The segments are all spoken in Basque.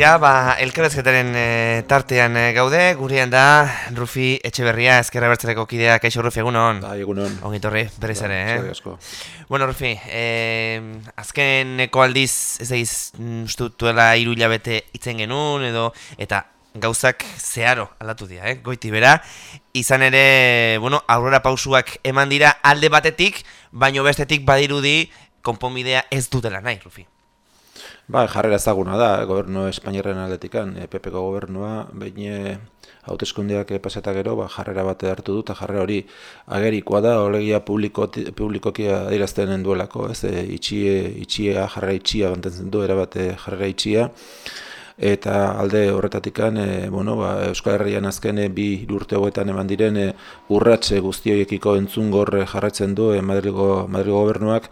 tira, ba, elkarrezketaren e, tartean e, gaude, gurean da, Rufi Etxeberria, ezkerra bertzereko kidea, kaixo Rufi, egunon? Bai, egunon. Ongitorri, berriz Ba, ere, eh? asko. Bueno, Rufi, e, azkeneko aldiz, ez egiz, ustutuela iru hilabete itzen genuen, edo, eta gauzak zeharo aldatu dira, eh? goiti bera, izan ere, bueno, aurrera pausuak eman dira alde batetik, baino bestetik badirudi konponbidea ez dutela nahi, Rufi. Ba, jarrera ezaguna da, gobernu Espainiarren aldetikan, e, PPko gobernua, behin e, hauteskundeak pasata gero, ba, jarrera bat hartu du, eta jarrera hori agerikoa da, olegia publiko, publikoki adirazten duelako, ez, e, itxie, itxia, jarrera itxia bantentzen du, erabate jarrera itxia, eta alde horretatikan, e, bueno, ba, Euskal Herrian azken e, bi urte hauetan eman diren e, urratxe guztioiekiko entzun gorre jarraitzen du e, Madrigo, Madrigo gobernuak,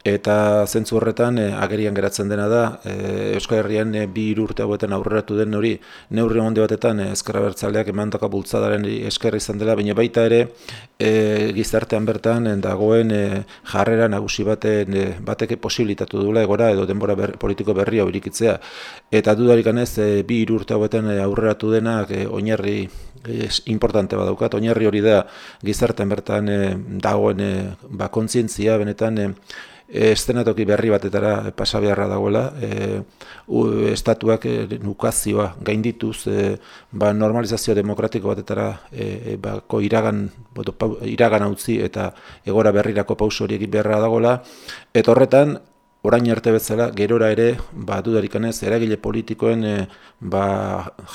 Eta zentzu horretan e, agerian geratzen dena da, e, Euskal Herrian e, bi urte hauetan aurreratu den hori neurri onde batetan e, ezkerra bertzaleak emandako bultzadaren eskerri izan dela, baina baita ere e, gizartean bertan dagoen e, jarrera nagusi baten e, bateke posibilitatu duela egora edo denbora ber, politiko berria horikitzea. Eta dudarik anez, e, bi urte hauetan aurreratu denak e, oinarri es importante badaukat, oinarri hori da gizartean bertan e, dagoen e, ba, kontzientzia benetan e, estenatoki berri batetara pasa beharra dagoela, e, u, estatuak e, nukazioa gaindituz e, ba, normalizazio demokratiko batetara e, bako iragan, boto, iragan utzi eta egora berrirako pauso hori egin beharra dagoela, eta horretan, orain arte bezala, gerora ere, ba, dudarikanez, eragile politikoen e, ba,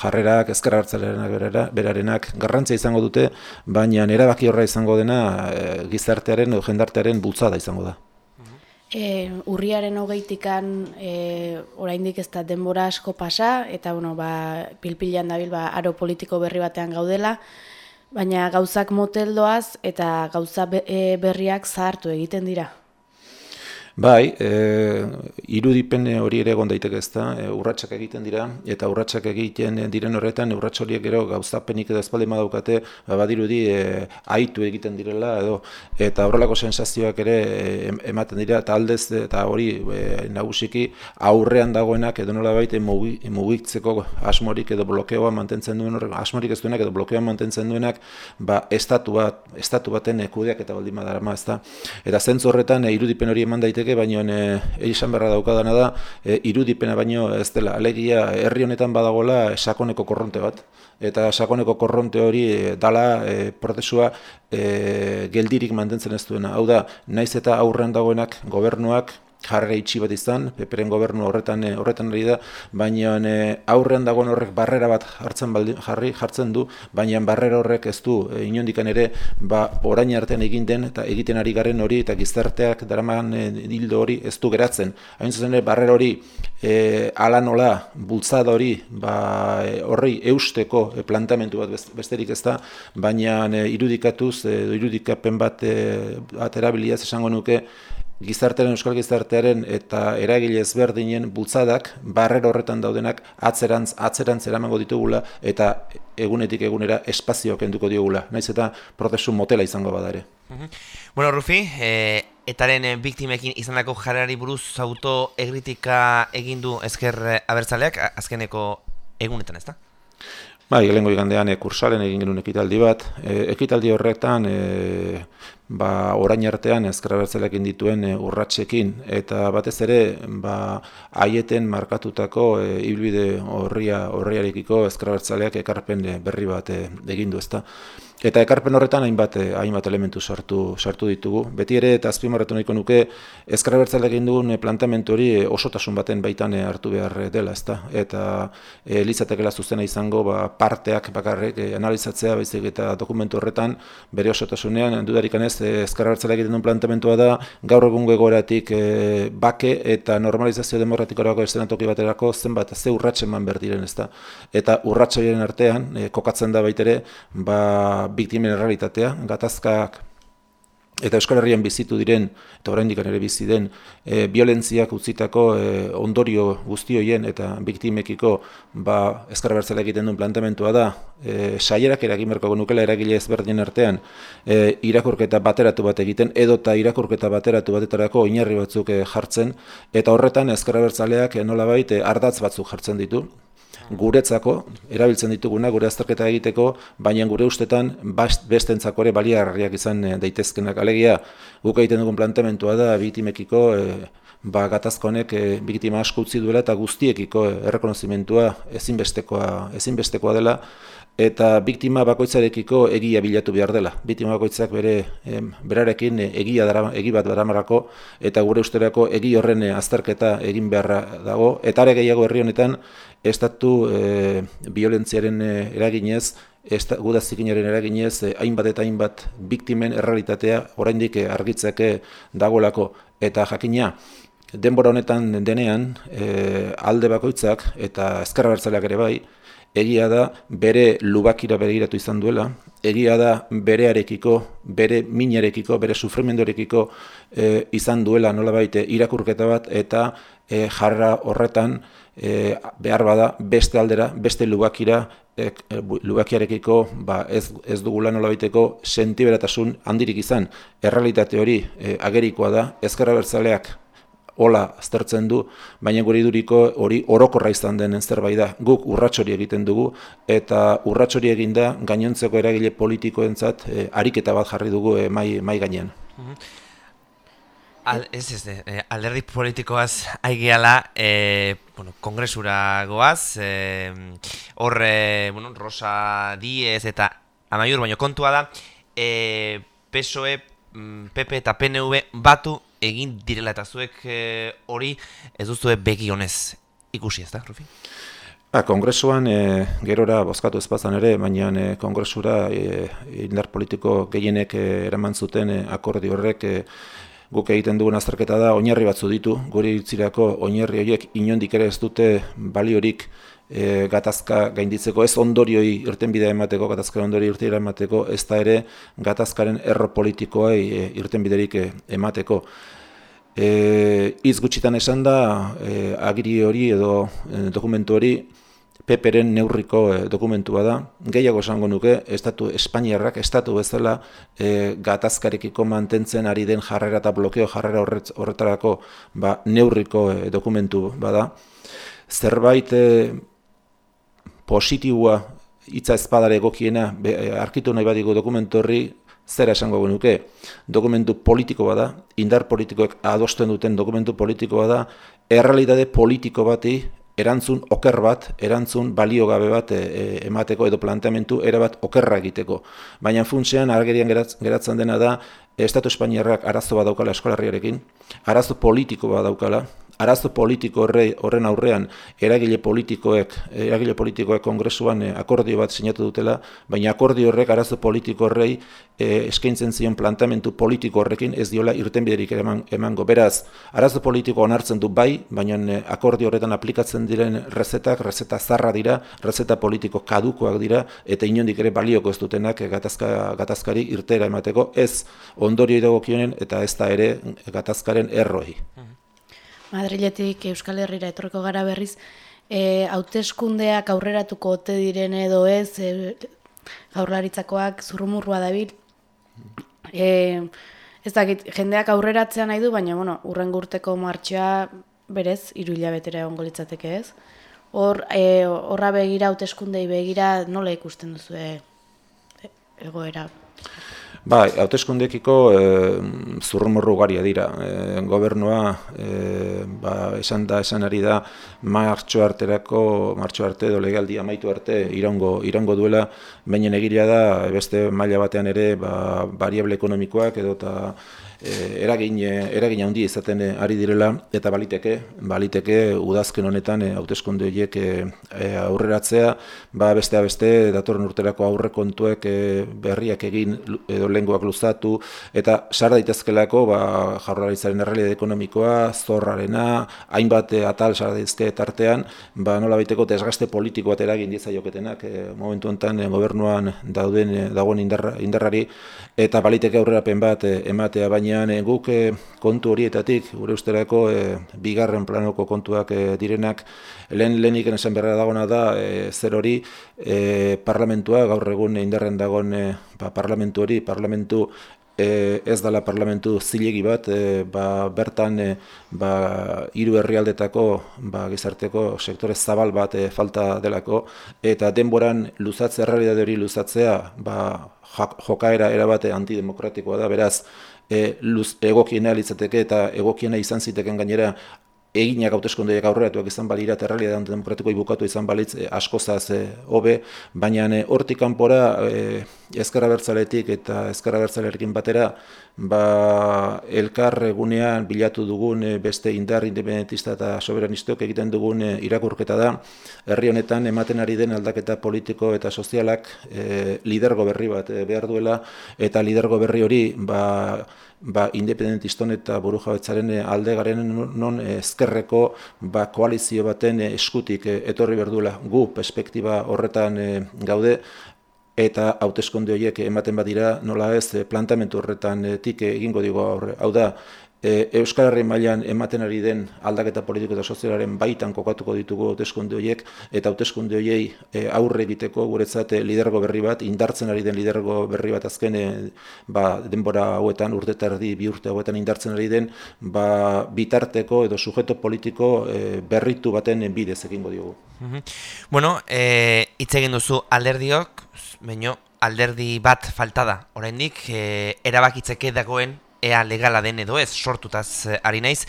jarrerak, ezkerra hartzalerenak berarenak garrantzia izango dute, baina erabaki horra izango dena e, gizartearen edo jendartearen bultzada izango da. E, urriaren hogeitikan e, oraindik ez da denbora asko pasa, eta bueno, ba, pilpilan dabil ba, aro politiko berri batean gaudela, baina gauzak moteldoaz eta gauza e, berriak zahartu egiten dira. Bai, e, irudipen hori ere egon daiteke ezta, e, urratsak egiten dira eta urratsak egiten diren horretan urrats horiek gero gauzapenik edo espaldi daukate, ba badirudi e, aitu egiten direla edo eta horrelako sensazioak ere e, ematen dira eta aldez eta hori e, nagusiki aurrean dagoenak edo nolabait mugitzeko asmorik edo blokeoa mantentzen duen horrek asmorik ez duenak edo blokeoa mantentzen duenak ba estatu bat estatu baten kudeak eta baldin badarama, ezta. Eta zentzu horretan e, irudipen hori eman daiteke daiteke, baino e, esan berra daukadana da, e, irudipena baino ez dela, alegia herri honetan badagola sakoneko korronte bat. Eta sakoneko korronte hori dala e, prozesua e, geldirik mantentzen ez duena. Hau da, naiz eta aurren dagoenak gobernuak, jarrera itxi bat izan, peperen gobernu horretan eh, horretan ari da, baina e, aurrean dagoen horrek barrera bat hartzen baldi, jarri jartzen du, baina barrera horrek ez du e, inondikan ere ba orain artean egin den eta egiten ari garen hori eta gizarteak daraman e, hildo hori ez du geratzen. Hain zuzen ere barrera hori e, ala nola bultzada hori ba, horri eusteko e, plantamentu bat besterik ez da, baina e, irudikatuz, e, irudikapen bat e, aterabiliaz esango nuke gizartearen euskal gizartearen eta eragile ezberdinen bultzadak barrer horretan daudenak atzerantz atzerantz eramango ditugula eta egunetik egunera espazio kenduko diogula. Naiz eta prozesu motela izango bada ere. Bueno Rufi eh etaren eh, biktimekin izandako jarrari buruz auto egritika egin du ezker abertzaleak azkeneko egunetan ezta? Bai, helengo igandean e, kursalen egin genuen ekitaldi bat. E, ekitaldi horretan, e, ba, orain artean ezkerra bertzelekin dituen e, urratxekin, eta batez ere, ba, aieten markatutako e, ibilbide horria, horriarekiko ezkerra bertzeleak ekarpen berri bat e, egin du ezta. Eta ekarpen horretan hainbat eh, hainbat elementu sartu sartu ditugu. Beti ere eta azpimarratu nahiko nuke ezkerra bertzale egin dugun eh, plantamendu hori eh, osotasun baten baitan hartu behar dela, ezta. Eta e, litzatekeela zuzena izango ba, parteak bakarrik e, analizatzea baizik eta dokumentu horretan bere osotasunean dudarik ez ezkerra bertzale egiten duen planteamendua da gaur egungo egoeratik bake eta normalizazio demokratikorako estenatoki baterako zenbat ze urratsen man ber diren, ezta. Eta urratsoien artean kokatzen da baitere ba biktimen errealitatea, gatazkak eta Euskal Herrian bizitu diren, eta oraindik ere bizi den, e, violentziak utzitako e, ondorio guzti hoien eta biktimekiko ba, ezkar egiten duen plantamentua da, e, saierak eragin berko nukela eragile ezberdinen artean e, irakurketa bateratu bat egiten, edota irakurketa bateratu batetarako oinarri batzuk e, jartzen, eta horretan ezkar bertzaleak e, nola baita ardatz batzuk jartzen ditu, guretzako, erabiltzen dituguna, gure azterketa egiteko, baina gure ustetan bestentzako ere baliarriak izan eh, daitezkenak. Alegia, guk egiten dugun plantementua da, biktimekiko, e, ba, gatazkonek e, biktima asko utzi duela eta guztiekiko errekonozimentua ezinbestekoa, ezinbestekoa dela, eta biktima bakoitzarekiko egia bilatu behar dela. Biktima bakoitzak bere berarekin egia dara, egi bat beramarako eta gure usterako egi horren azterketa egin beharra dago. Eta are gehiago herri honetan estatu e, violentziaren eraginez, esta, gudazikinaren eraginez, e, hainbat eta hainbat biktimen errealitatea oraindik argitzeke dagolako. Eta jakina, denbora honetan denean, e, alde bakoitzak eta ezkerra bertzaleak ere bai, egia da bere lubakira begiratu izan duela, egia da berearekiko, bere minarekiko, bere sufrimendorekiko e, izan duela nolabait irakurketa bat eta e, jarra horretan e, behar bada beste aldera, beste lubakira e, lubakiarekiko ba, ez, ez dugula nolabaiteko sentiberatasun handirik izan. Errealitate hori e, agerikoa da, ezkerra bertzaleak hola aztertzen du, baina gure iduriko hori orokorra izan den zerbait da. Guk urratxori egiten dugu eta urratxori eginda gainontzeko eragile politikoentzat e, ariketa bat jarri dugu e, mai, mai gainean. Mhm. Al, ez ez, eh, alderdi politikoaz aigeala, eh, bueno, kongresura goaz, eh, horre, bueno, Rosa Diez eta Amaiur, baina kontua da, eh, PSOE, PP mm, eta PNV batu egin direla eta zuek eh, hori ez duzue begi honez ikusi ez da, Rufi? Ba, kongresuan e, gerora bozkatu ezpazan ere, baina e, kongresura e, indar politiko gehienek e, eraman zuten e, akordi horrek e, guk egiten dugun azterketa da oinarri batzu ditu, guri itzirako oinarri horiek inondik ere ez dute baliorik e, gatazka gainditzeko, ez ondorioi irten bidea emateko, gatazka ondori irten emateko, ez da ere gatazkaren erro politikoa e, irten biderik e, emateko. E, iz gutxitan esan da, e, agiri hori edo e, dokumentu hori, Peperen neurriko e, dokumentua da. Gehiago esango nuke, estatu Espainiarrak, estatu bezala e, gatazkarekiko mantentzen ari den jarrera eta blokeo jarrera horretarako ba, neurriko e, dokumentu bada. Zerbait e, positiboa hitza espadare egokiena be, arkitu nahi badigo dokumentu horri zera esango genuke, dokumentu politiko bada, indar politikoek adosten duten dokumentu politiko bada, errealitate politiko bati erantzun oker bat, erantzun baliogabe bat e, e, emateko edo planteamentu erabat okerra egiteko. Baina funtsean argerian geratzen dena da Estatu Espainiarrak arazo bat daukala eskolarriarekin, arazo politiko bat daukala, arazo politiko horren aurrean eragile politikoek eragile politikoek kongresuan eh, akordio bat sinatu dutela, baina akordio horrek arazo politiko horrei eh, eskaintzen zion plantamentu politiko horrekin ez diola irtenbiderik eman, emango. Beraz, arazo politiko onartzen du bai, baina eh, akordio horretan aplikatzen diren rezetak, rezeta zarra dira, rezeta politiko kadukoak dira, eta inondik ere balioko ez dutenak gatazka, gatazkari irtera emateko ez ondorio idagokionen eta ez da ere gatazkaren erroi. Madriletik Euskal Herrira etorreko gara berriz, e, hauteskundeak aurreratuko ote diren edo ez, e, gaurlaritzakoak zurrumurrua dabil. E, ez dakit, jendeak aurreratzea nahi du, baina bueno, urren gurteko martxoa berez, iru hilabetera egon litzateke ez. Hor, e, horra begira, hauteskundei begira, nola ikusten duzu e, egoera? Ba, hauteskundekiko e, zurrumorru garia dira. E, gobernua, e, ba, esan da, esan ari da, martxo arterako, martxo arte edo legaldi amaitu arte irango, irango duela, baina egiria da, beste maila batean ere, ba, variable ekonomikoak edo eta eragin, eragin handia izaten ari direla, eta baliteke, baliteke udazken honetan hauteskunde horiek aurreratzea, ba beste beste datorren urterako aurre kontuek berriak egin edo lenguak luzatu, eta sar daitezkelako ba, jarraritzaren errealidade ekonomikoa, zorrarena, hainbat atal sar daitezke tartean, ba, nola baiteko desgaste politiko bat eragin diezaioketenak e, momentu honetan e, gobernuan dauden e, dagoen indarra, indarrari eta baliteke aurrerapen bat e, ematea baina e, guk e, kontu horietatik gure usterako e, bigarren planoko kontuak e, direnak lehen lehenik esan berra dagona da e, zer hori e, parlamentua gaur egun indarren dagoen e, ba, parlamentu hori parlamentu e, ez dela parlamentu zilegi bat, e, ba, bertan e, ba, hiru herrialdetako ba, gizarteko sektore zabal bat e, falta delako, eta denboran luzatzea, errealitate hori luzatzea, ba, jokaera erabate antidemokratikoa da, beraz, e, luz, egokiena litzateke eta egokiena izan ziteken gainera eginak hauteskundeiak aurreratuak izan balira eta realitatean demokratiko bukatu izan balitz e, askozaz e, hobe, baina e, hortik kanpora e, ezkerra bertzaletik eta ezkerra bertzalerekin batera ba, elkar egunean bilatu dugun e, beste indar independentista eta soberanistok egiten dugun e, irakurketa da. Herri honetan ematen ari den aldaketa politiko eta sozialak e, lidergo berri bat behar duela. Eta lidergo berri hori ba, ba, independentiston eta buru jabetzaren eh, alde garen non eh, ezkerreko ba, koalizio baten eh, eskutik etorri berdula gu perspektiba horretan gaude eta hauteskonde horiek ematen badira nola ez plantamentu horretan tik egingo digo hau da e, Euskal Herri mailan ematen ari den aldaketa politiko eta sozialaren baitan kokatuko ditugu hauteskunde horiek eta hauteskunde horiei e, aurre egiteko guretzat e, lidergo berri bat indartzen ari den lidergo berri bat azken e, ba, denbora hauetan urte erdi bi urte hauetan indartzen ari den ba, bitarteko edo sujeto politiko e, berritu baten bidez egingo diogu. Mm Bueno, eh hitz egin duzu alderdiok, baino alderdi bat falta da. Oraindik eh erabakitzeke dagoen ea legala den edo ez sortutaz eh, ari naiz.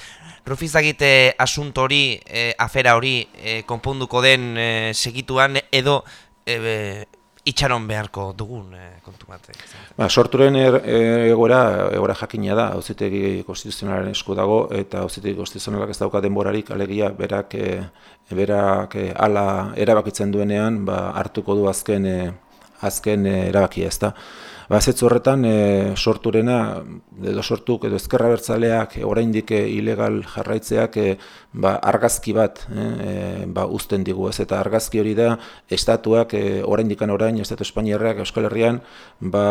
Rufizagite asunto hori, e, afera hori e, konponduko den e, segituan edo e, itxaron beharko dugun e, kontu bat. Ba, sorturen er, egora, egora jakina da, hauzitegi konstituzionalaren esku dago, eta hauzitegi konstituzionalak ez dauka denborarik, alegia berak, e, berak e, ala erabakitzen duenean, ba, hartuko du azken, e, azken erabakia ez Ba, horretan e, sorturena, edo sortuk, edo ezkerra bertzaleak, e, oraindik e, ilegal jarraitzeak e, ba, argazki bat e, ba, uzten digu ez, eta argazki hori da, estatuak e, oraindikan orain, estatu Espainiarrak, Euskal Herrian, ba,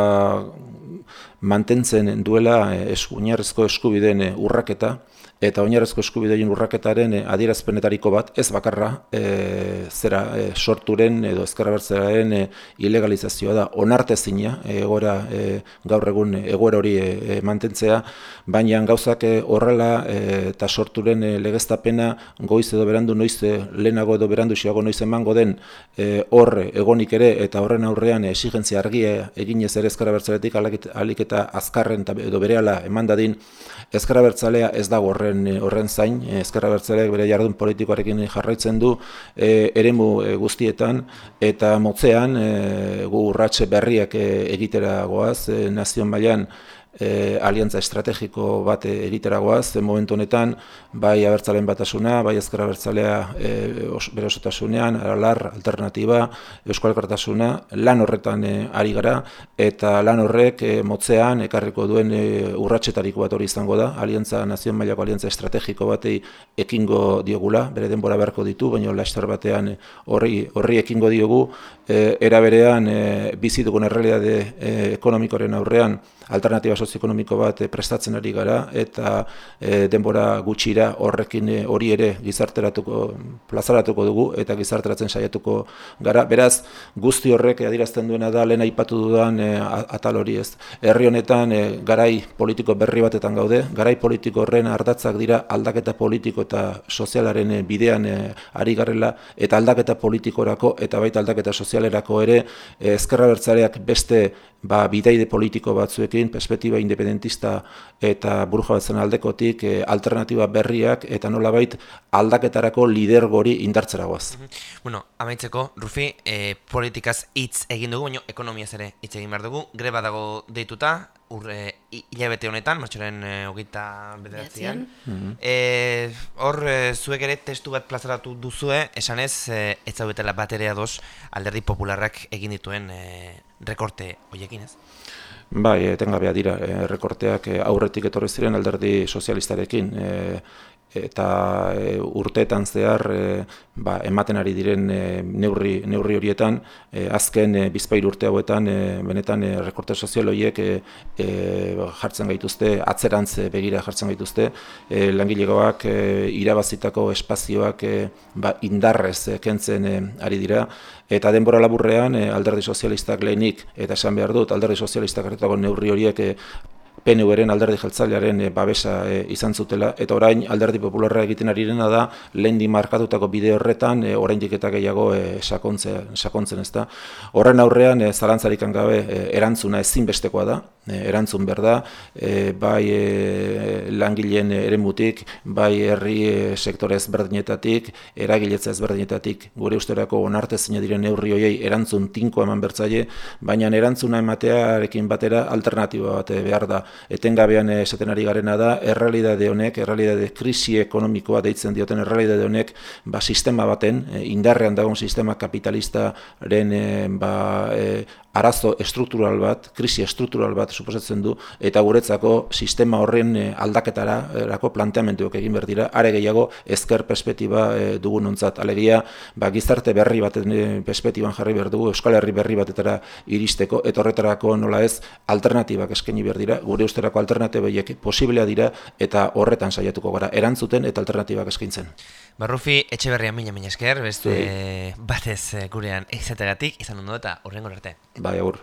mantentzen duela e, eskuinarrezko eskubideen urraketa, eta oinarrezko eskubideien urraketaren eh, adierazpenetariko bat ez bakarra e, zera e, sorturen edo ezkerra e, ilegalizazioa da onartezina egora e, gaur egun egoera hori e, mantentzea. Baina gauzak horrela eta sorturen e, legeztapena goiz edo berandu noiz lehenago edo berandu xiago noiz emango den horre egonik ere eta horren aurrean exigentzia argia eginez ere ezkerra alik eta azkarren edo berehala eman dadin ezkerra ez dago horren eh, horren zain, eh, ezkerra bertzaleak bere jardun politikoarekin jarraitzen du e, eremu guztietan eta motzean e, gu urratxe berriak egitera goaz, e, nazion mailan e, aliantza estrategiko bat egiteragoaz, zen momentu honetan, bai abertzalen batasuna, bai ezkerra abertzalea e, bere osotasunean, aralar, alternatiba, euskal kartasuna, lan horretan e, ari gara, eta lan horrek e, motzean, ekarriko duen e, urratxetariko bat hori izango da, aliantza, nazion mailako aliantza estrategiko batei ekingo diogula, bere denbora beharko ditu, baina laster batean horri, horri ekingo diogu, e, era berean e, bizi dugun errealitate e, ekonomikoren aurrean, alternatiba sozioekonomiko bat eh, prestatzen ari gara eta e, denbora gutxira horrekin eh, hori ere gizarteratuko plazaratuko dugu eta gizarteratzen saiatuko gara. Beraz, guzti horrek adierazten duena da lehen aipatu dudan atal hori ez. Herri honetan garai politiko berri batetan gaude, garai politiko horren ardatzak dira aldaketa politiko eta sozialaren bidean ari garrela eta aldaketa politikorako eta baita aldaketa sozialerako ere ezkerra bertzareak beste ba, bidaide politiko batzuekin, perspektiba independentista eta burujabetzen aldekotik, e, alternatiba berriak eta nolabait aldaketarako lidergori indartzeragoaz. Bueno, amaitzeko, Rufi, e, politikaz hitz egin dugu, baina ekonomiaz ere hitz egin behar dugu, greba dago deituta, urre, hilabete honetan, martxoren e, hogeita bederatzean. E, hor, e, zuek ere testu bat plazaratu duzue, esanez, e, ez zaudetela bat ere ados alderdi popularrak egin dituen e, rekorte hoiekin ez? Bai, etengabea dira, e, rekorteak e, aurretik etorri ziren alderdi sozialistarekin. E, eta e, urteetan zehar e, ba, ematen ari diren e, neurri, neurri horietan, e, azken e, bizpair urte hauetan, e, benetan e, rekorte sozial horiek e, e, jartzen gaituzte, atzerantz begira jartzen gaituzte, e, langilegoak e, irabazitako espazioak e, ba, indarrez e, kentzen e, ari dira, eta denbora laburrean e, alderdi sozialistak lehenik, eta esan behar dut, alderdi sozialistak hartako neurri horiek e, PNU-eren alderdi jeltzalearen e, babesa e, izan zutela, eta orain alderdi popularra egiten ari dena da, lehen di markatutako bide horretan, e, orain diketa gehiago sakontzen, sakontzen ez da. Horren aurrean, e, zalantzarik gabe erantzuna ezinbestekoa da, erantzun behar da, e, bai e, langileen eremutik, bai herri e, sektore ezberdinetatik, eragiletza ezberdinetatik, gure usterako onarte zine diren neurri hoiei erantzun tinko eman bertzaile, baina erantzuna ematearekin batera alternatiba bat behar da. Etengabean esaten ari garena da, errealidade honek, errealidade krisi ekonomikoa deitzen dioten errealidade honek, ba, sistema baten, eh, indarrean dagoen sistema kapitalistaren ba, arazo estruktural bat, krisi estruktural bat suposatzen du, eta guretzako sistema horren aldaketara erako planteamenduak egin behar dira, are gehiago ezker perspektiba e, dugun ontzat. Alegia, ba, gizarte berri baten perspektiban jarri behar dugu, Euskal Herri berri batetara iristeko, eta horretarako nola ez alternatibak eskaini behar dira, gure usterako alternatibaiek posiblea dira eta horretan saiatuko gara erantzuten eta alternatibak eskaintzen. Barrufi, etxe berrian mina mina esker, bestu batez gurean izategatik, izan ondo eta horrengo arte. Bai, agur.